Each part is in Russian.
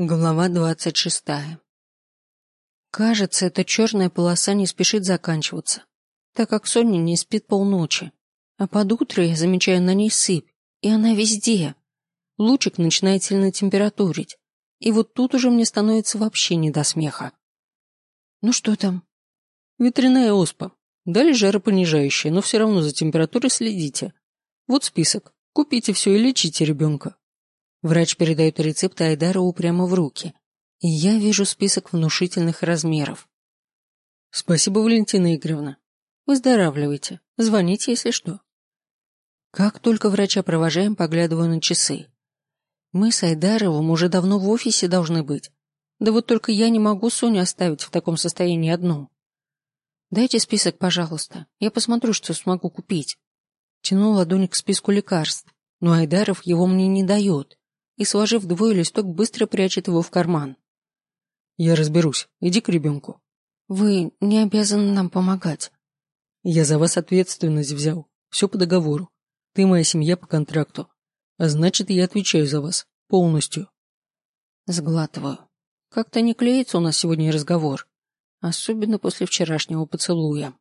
Глава двадцать шестая. Кажется, эта черная полоса не спешит заканчиваться, так как Соня не спит полночи. А под утро я замечаю на ней сыпь, и она везде. Лучик начинает сильно температурить, и вот тут уже мне становится вообще не до смеха. Ну что там? Ветряная оспа. Дали жаропонижающее, но все равно за температурой следите. Вот список. Купите все и лечите ребенка. Врач передает рецепт Айдарову прямо в руки, и я вижу список внушительных размеров. Спасибо, Валентина Игоревна. Выздоравливайте. Звоните, если что. Как только врача провожаем, поглядываю на часы. Мы с Айдаровым уже давно в офисе должны быть. Да вот только я не могу Соню оставить в таком состоянии одну. Дайте список, пожалуйста. Я посмотрю, что смогу купить. Тяну ладонь к списку лекарств, но Айдаров его мне не дает и, сложив двое листок, быстро прячет его в карман. «Я разберусь. Иди к ребенку». «Вы не обязаны нам помогать». «Я за вас ответственность взял. Все по договору. Ты моя семья по контракту. А значит, я отвечаю за вас. Полностью». Сглатываю. Как-то не клеится у нас сегодня разговор. Особенно после вчерашнего поцелуя.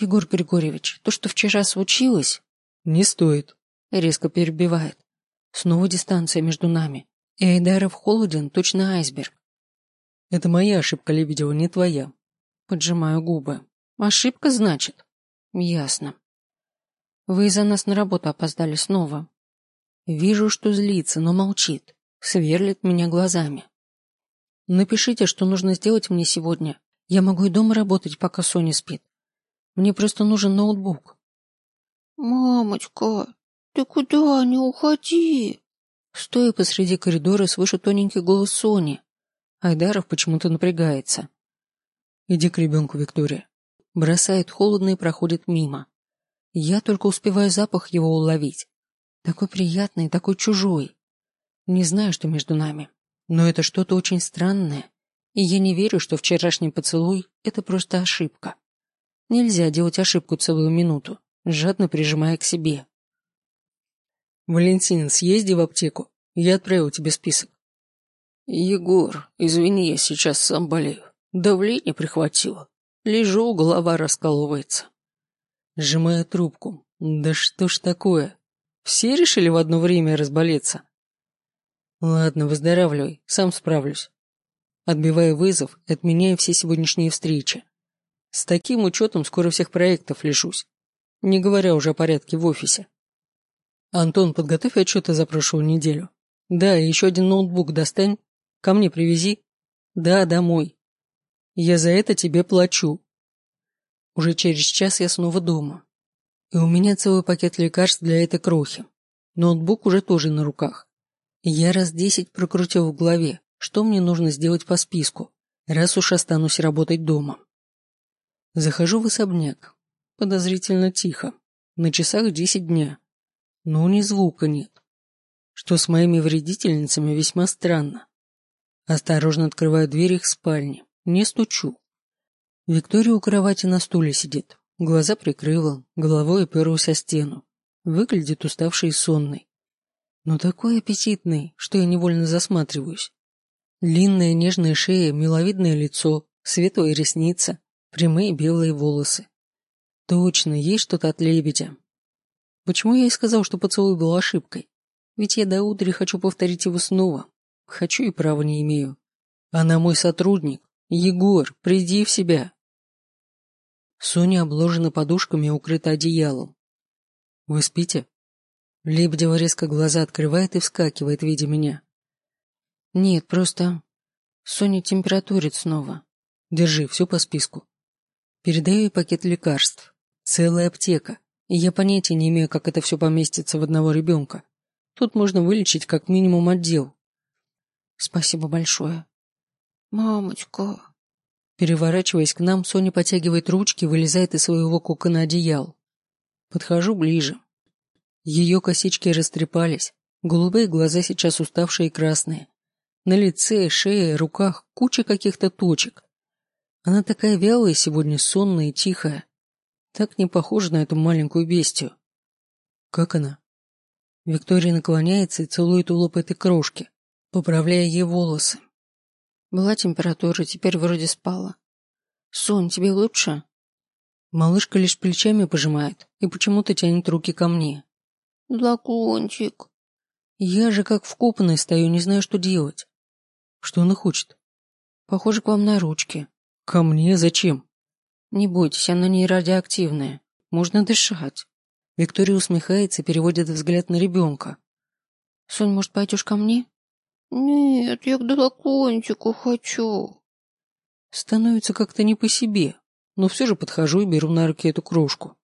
«Егор Григорьевич, то, что вчера случилось...» «Не стоит», — резко перебивает. Снова дистанция между нами. И Айдаров холоден, точно айсберг. Это моя ошибка, Лебедева, не твоя. Поджимаю губы. Ошибка, значит? Ясно. Вы из-за нас на работу опоздали снова. Вижу, что злится, но молчит. Сверлит меня глазами. Напишите, что нужно сделать мне сегодня. Я могу и дома работать, пока Соня спит. Мне просто нужен ноутбук. Мамочка, «Ты куда? Не уходи!» Стоя посреди коридора, слышу тоненький голос Сони. Айдаров почему-то напрягается. «Иди к ребенку, Виктория». Бросает холодно и проходит мимо. Я только успеваю запах его уловить. Такой приятный, такой чужой. Не знаю, что между нами, но это что-то очень странное, и я не верю, что вчерашний поцелуй — это просто ошибка. Нельзя делать ошибку целую минуту, жадно прижимая к себе. Валентин, съезди в аптеку. Я отправил тебе список. Егор, извини, я сейчас сам болею. Давление прихватило. Лежу, голова раскалывается. Сжимая трубку. Да что ж такое? Все решили в одно время разболеться? Ладно, выздоравливай, сам справлюсь. Отбивая вызов, отменяя все сегодняшние встречи. С таким учетом скоро всех проектов лишусь. Не говоря уже о порядке в офисе. Антон, подготовь отчеты за прошлую неделю. Да, еще один ноутбук достань. Ко мне привези. Да, домой. Я за это тебе плачу. Уже через час я снова дома. И у меня целый пакет лекарств для этой крохи. Ноутбук уже тоже на руках. Я раз десять прокрутил в голове, что мне нужно сделать по списку, раз уж останусь работать дома. Захожу в особняк. Подозрительно тихо. На часах десять дня но ни звука нет. Что с моими вредительницами весьма странно. Осторожно открываю дверь их спальни, не стучу. Виктория у кровати на стуле сидит, глаза прикрыла, головой оперлась о стену. Выглядит уставшей и сонной. Но такой аппетитный, что я невольно засматриваюсь. Длинная нежная шея, миловидное лицо, светлые ресницы, прямые белые волосы. Точно, есть что-то от лебедя, Почему я и сказал, что поцелуй был ошибкой? Ведь я до утра хочу повторить его снова. Хочу и права не имею. Она мой сотрудник. Егор, приди в себя. Соня обложена подушками и укрыта одеялом. Вы спите? Лебедева резко глаза открывает и вскакивает, видя меня. Нет, просто... Соня температурит снова. Держи, все по списку. Передаю ей пакет лекарств. Целая аптека. И я понятия не имею, как это все поместится в одного ребенка. Тут можно вылечить как минимум отдел. Спасибо большое. Мамочка. Переворачиваясь к нам, Соня потягивает ручки, вылезает из своего кокона одеял. Подхожу ближе. Ее косички растрепались, голубые глаза сейчас уставшие и красные. На лице, шее, руках куча каких-то точек. Она такая вялая сегодня, сонная и тихая. Так не похоже на эту маленькую бестию. Как она? Виктория наклоняется и целует у лоб этой крошки, поправляя ей волосы. Была температура, теперь вроде спала. Сонь, тебе лучше? Малышка лишь плечами пожимает и почему-то тянет руки ко мне. Дракончик. Я же как вкопанный стою, не знаю, что делать. Что она хочет? Похоже, к вам на ручки. Ко мне зачем? Не бойтесь, она не радиоактивная. Можно дышать. Виктория усмехается и переводит взгляд на ребенка. Сонь, может, пойдешь ко мне? Нет, я к дракончику хочу. Становится как-то не по себе, но все же подхожу и беру на руки эту крошку.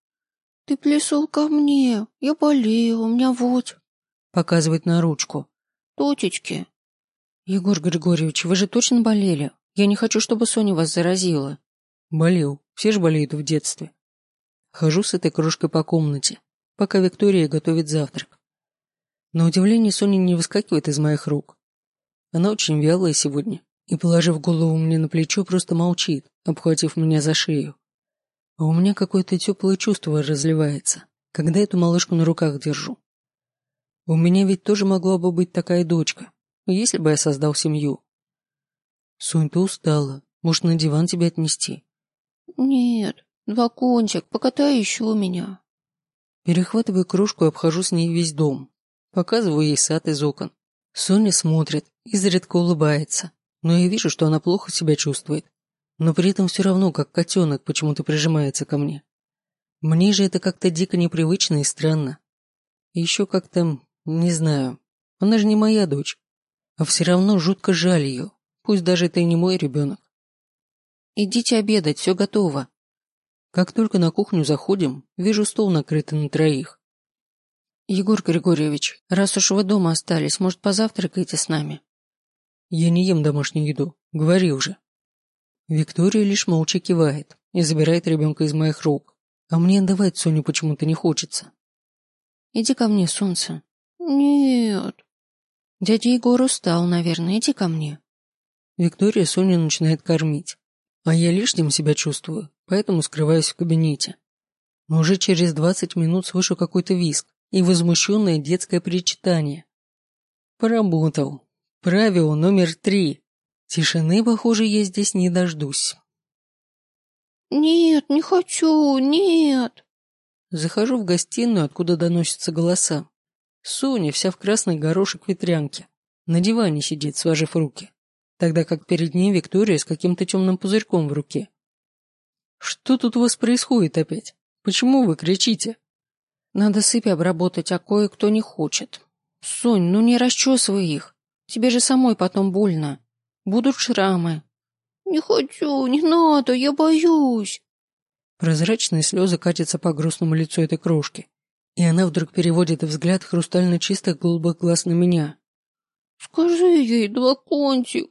Ты плесал ко мне, я болею, у меня вот. Показывает на ручку. Точечки. Егор Григорьевич, вы же точно болели? Я не хочу, чтобы Соня вас заразила. Болел. Все же болеют в детстве. Хожу с этой кружкой по комнате, пока Виктория готовит завтрак. На удивление Соня не выскакивает из моих рук. Она очень вялая сегодня и, положив голову мне на плечо, просто молчит, обхватив меня за шею. А у меня какое-то теплое чувство разливается, когда эту малышку на руках держу. У меня ведь тоже могла бы быть такая дочка, если бы я создал семью. Сонь, ты устала. Может, на диван тебя отнести? Нет, Дракончик, покатай еще меня. Перехватываю кружку и обхожу с ней весь дом. Показываю ей сад из окон. Соня смотрит, изредка улыбается, но я вижу, что она плохо себя чувствует. Но при этом все равно, как котенок, почему-то прижимается ко мне. Мне же это как-то дико непривычно и странно. еще как-то, не знаю, она же не моя дочь. А все равно жутко жаль ее, пусть даже это и не мой ребенок. «Идите обедать, все готово», как только на кухню заходим, вижу стол накрытый на троих. «Егор Григорьевич, раз уж вы дома остались, может, позавтракаете с нами?» «Я не ем домашнюю еду, говори уже». Виктория лишь молча кивает и забирает ребенка из моих рук, а мне отдавать Соню почему-то не хочется. «Иди ко мне, солнце». Нет. Дядя Егор устал, наверное, иди ко мне. Виктория Соню начинает кормить, а я лишним себя чувствую, поэтому скрываюсь в кабинете. Но уже через двадцать минут слышу какой-то визг и возмущенное детское причитание. Поработал. Правило номер три. Тишины, похоже, я здесь не дождусь. Нет, не хочу, нет. Захожу в гостиную, откуда доносятся голоса. Соня вся в красной горошек ветрянке. На диване сидит, сложив руки, тогда как перед ней Виктория с каким-то темным пузырьком в руке. Что тут у вас происходит опять? Почему вы кричите? Надо сыпь обработать, а кое-кто не хочет. Сонь, ну не расчесывай их. Тебе же самой потом больно. Будут шрамы. Не хочу, не надо, я боюсь. Прозрачные слезы катятся по грустному лицу этой крошки. И она вдруг переводит взгляд хрустально чистых голубых глаз на меня. Скажи ей, дракончик,